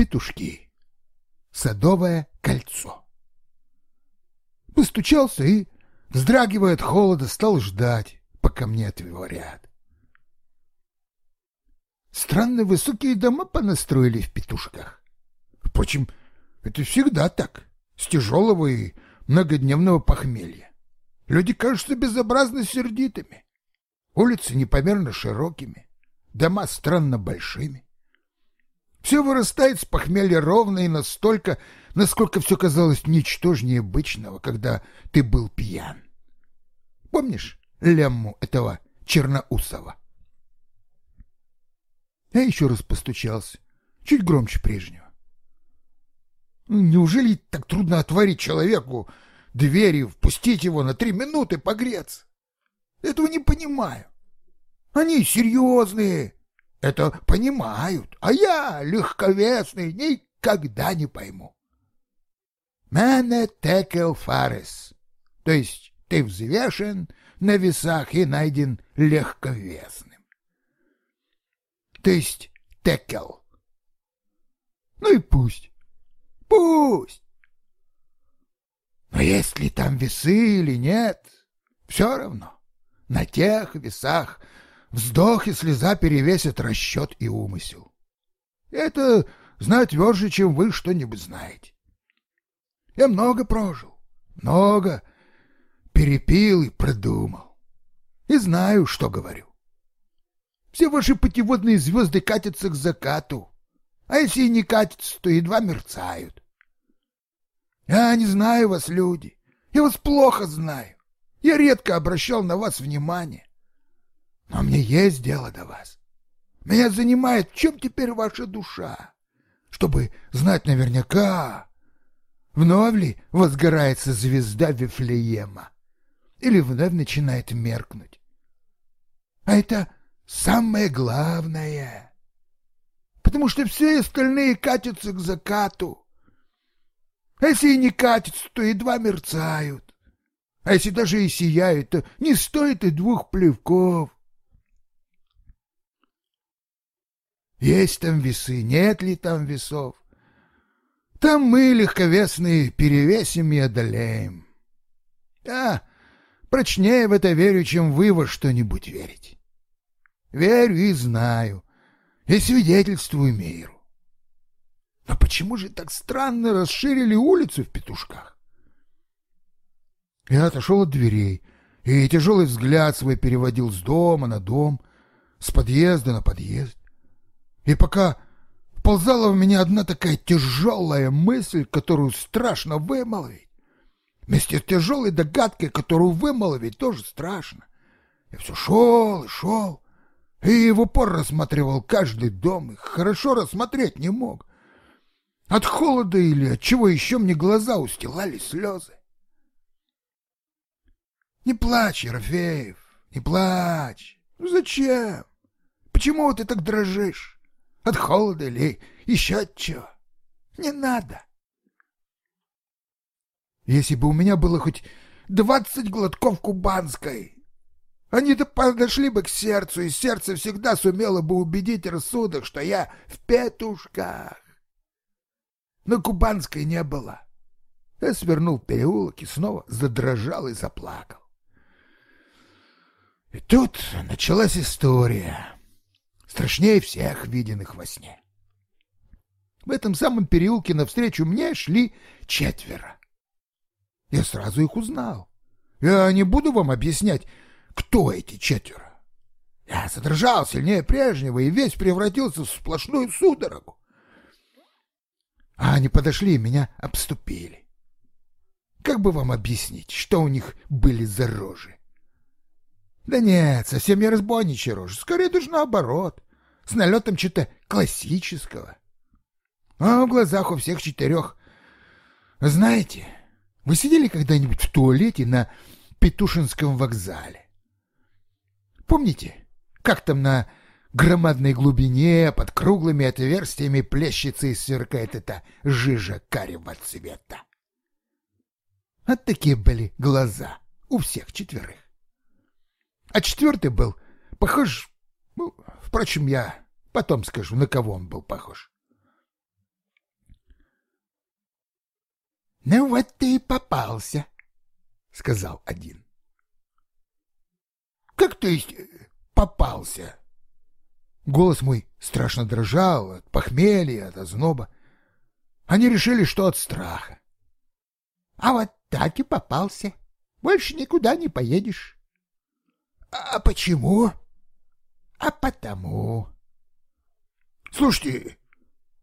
Петушки. Садовое кольцо. Постучался и, вздрагивая от холода, стал ждать, пока мне отворят. Странно высокие дома понастроили в петушках. Впрочем, это всегда так, с тяжелого и многодневного похмелья. Люди кажутся безобразно сердитыми, улицы непомерно широкими, дома странно большими. Все вырастает с похмелья ровно и настолько, насколько все казалось ничтожнее обычного, когда ты был пьян. Помнишь лямму этого черноусова? Я еще раз постучался, чуть громче прежнего. Ну, неужели так трудно отворить человеку дверь и впустить его на три минуты погреться? Этого не понимаю. Они серьезные, это понимают, а я, легковесный, никогда не пойму. Мене текел фарес, то есть ты взвешен на весах и найден легковесным. То есть текел. Ну и пусть, пусть. Но есть ли там весы или нет, все равно. На тех весах Вздох и слеза перевесят расчет и умысел. Это знать тверже, чем вы что-нибудь знаете. Я много прожил, много перепил и продумал. И знаю, что говорю. Все ваши путеводные звезды катятся к закату, а если и не катятся, то едва мерцают. Я не знаю вас, люди, я вас плохо знаю. Я редко обращал на вас внимание. Но мне есть дело до вас. Меня занимает, чем теперь ваша душа, чтобы знать наверняка, вновь ли возгорается звезда Вифлеема или вновь начинает меркнуть. А это самое главное, потому что все остальные катятся к закату. А если и не катятся, то едва мерцают. А если даже и сияют, то не стоит и двух плевков. Есть там весы, нет ли там весов? Там мы, легковесные, перевесим и одолеем. Я прочнее в это верю, чем вы во что-нибудь верите. Верю и знаю, и свидетельствую миру. Но почему же так странно расширили улицу в петушках? Я отошел от дверей, и тяжелый взгляд свой переводил с дома на дом, с подъезда на подъезд. И пока ползала в меня одна такая тяжелая мысль, которую страшно вымолвить, вместе с тяжелой догадкой, которую вымолвить тоже страшно. Я все шел и шел, и в упор рассматривал каждый дом, и хорошо рассмотреть не мог. От холода или от чего еще мне глаза устилали слезы. Не плачь, Ерофеев, не плачь. Ну зачем? Почему ты так дрожишь? От холода или еще от чего. Не надо. Если бы у меня было хоть двадцать глотков кубанской, они-то подошли бы к сердцу, и сердце всегда сумело бы убедить рассудок, что я в петушках. Но кубанской не было. Я свернул переулок и снова задрожал и заплакал. И тут началась история страшнее всех виденных во сне. В этом самом переулке навстречу мне шли четверо. Я сразу их узнал. Я не буду вам объяснять, кто эти четверо. Я задрожал сильнее прежнего и весь превратился в сплошную судорогу. А они подошли и меня обступили. Как бы вам объяснить, что у них были за рожи? Да нет, совсем не разбойничья рожа, скорее даже наоборот, с налетом чего-то классического. А в глазах у всех четырех... Знаете, вы сидели когда-нибудь в туалете на Петушинском вокзале? Помните, как там на громадной глубине под круглыми отверстиями плещется и сверкает эта жижа карего цвета? Вот такие были глаза у всех четверых. А четвертый был похож... Ну, впрочем, я потом скажу, на кого он был похож. — Ну вот ты и попался, — сказал один. — Как то есть попался? Голос мой страшно дрожал от похмелья, от озноба. Они решили, что от страха. — А вот так и попался. Больше никуда не поедешь. — А почему? — А потому. — Слушайте,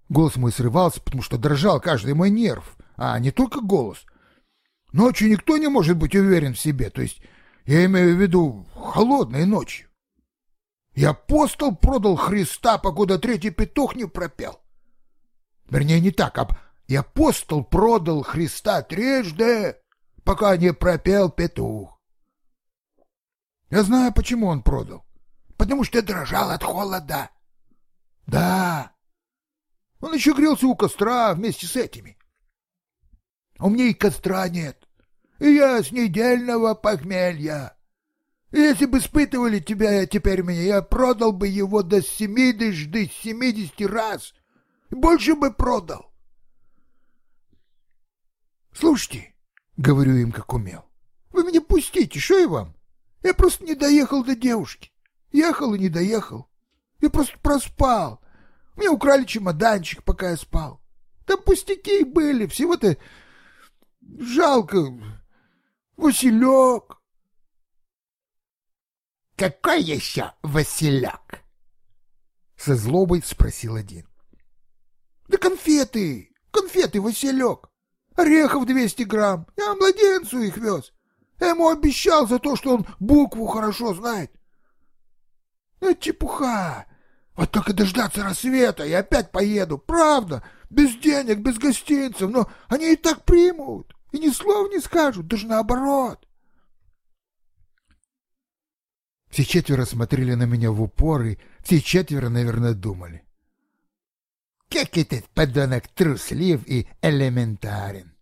голос мой срывался, потому что дрожал каждый мой нерв, а не только голос. Ночью никто не может быть уверен в себе, то есть я имею в виду холодной ночью. И апостол продал Христа, покуда третий петух не пропел. Вернее, не так, а и апостол продал Христа трижды, пока не пропел петух. Я знаю, почему он продал. Потому что дрожал от холода. Да. Он еще грелся у костра вместе с этими. А у меня и костра нет. И я с недельного похмелья. Если бы испытывали тебя теперь меня, я продал бы его до семидесяти, семидесяти раз. Больше бы продал. Слушайте, — говорю им, как умел. «Вы меня пустите, что я вам? Я просто не доехал до девушки. Ехал и не доехал. Я просто проспал. Мне украли чемоданчик, пока я спал. Там пустяки были, всего-то жалко. Василек». «Какой еще Василек?» Со злобой спросил один. «Да конфеты! Конфеты, Василек! Орехов 200 грамм. Я младенцу их вез. Я ему обещал за то, что он букву хорошо знает. Это чепуха. Вот только дождаться рассвета и опять поеду. Правда, без денег, без гостинцев, но они и так примут. И ни слова не скажут, даже наоборот. Все четверо смотрели на меня в упор, и все четверо, наверное, думали. Как этот подонок труслив и элементарен.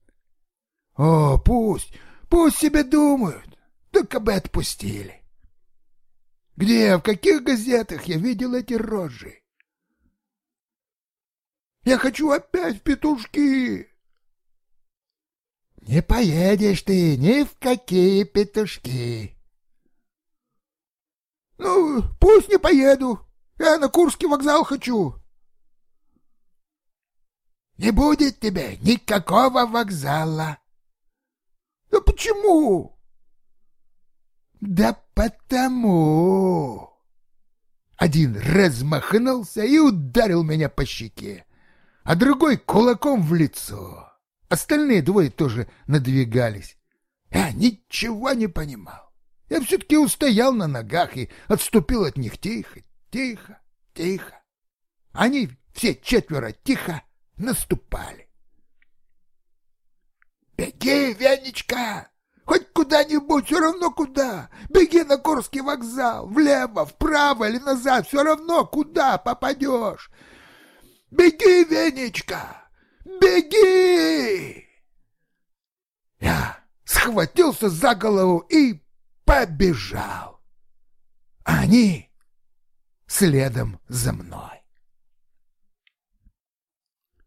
О, пусть, пусть себе думают, только бы отпустили. Где, в каких газетах я видел эти рожи? Я хочу опять в петушки. Не поедешь ты ни в какие петушки. Ну, пусть не поеду. Я на Курский вокзал хочу. Не будет тебе никакого вокзала. Да почему? Да потому. Один размахнулся и ударил меня по щеке, а другой кулаком в лицо. Остальные двое тоже надвигались. Я ничего не понимал. Я все-таки устоял на ногах и отступил от них тихо, тихо, тихо. Они все четверо тихо наступали. «Беги, Венечка! Хоть куда-нибудь, все равно куда! Беги на Курский вокзал, влево, вправо или назад, все равно куда попадешь! Беги, Венечка! Беги!» Я схватился за голову и побежал. Они следом за мной.